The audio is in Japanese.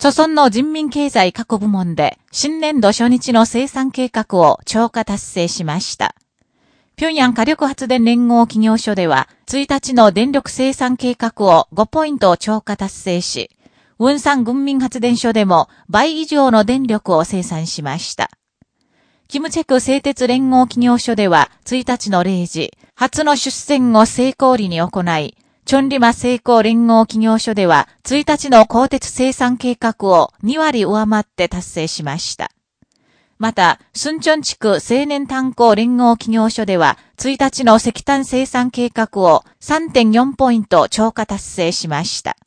著村の人民経済各部門で新年度初日の生産計画を超過達成しました。平壌火力発電連合企業所では、1日の電力生産計画を5ポイント超過達成し、雲山軍民発電所でも倍以上の電力を生産しました。キムチェク製鉄連合企業所では1日の0時、初の出戦を成功裏に行い、チョンリマ成功連合企業所では、1日の鋼鉄生産計画を2割上回って達成しました。また、スンチョン地区青年炭鉱連合企業所では、1日の石炭生産計画を3.4ポイント超過達成しました。